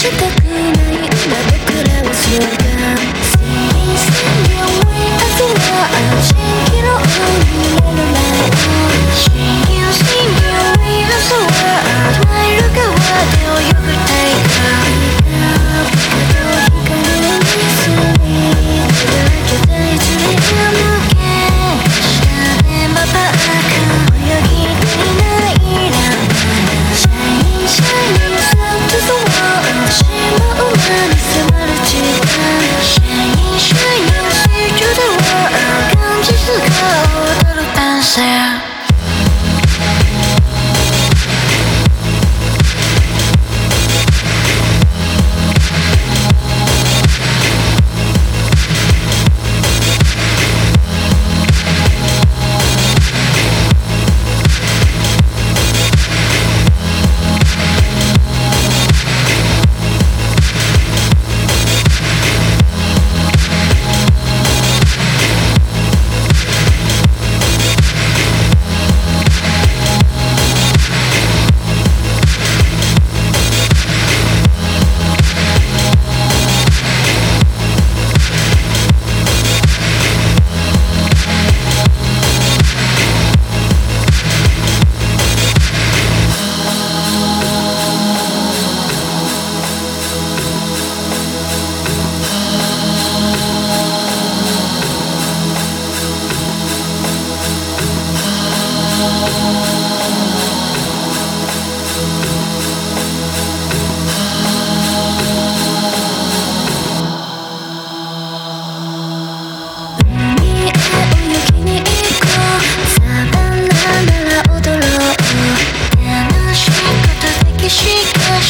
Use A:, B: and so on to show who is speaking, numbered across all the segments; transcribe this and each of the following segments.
A: したくない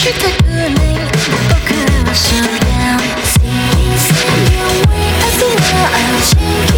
A: したくない僕らは So down See, see your way I feel like I'm shaking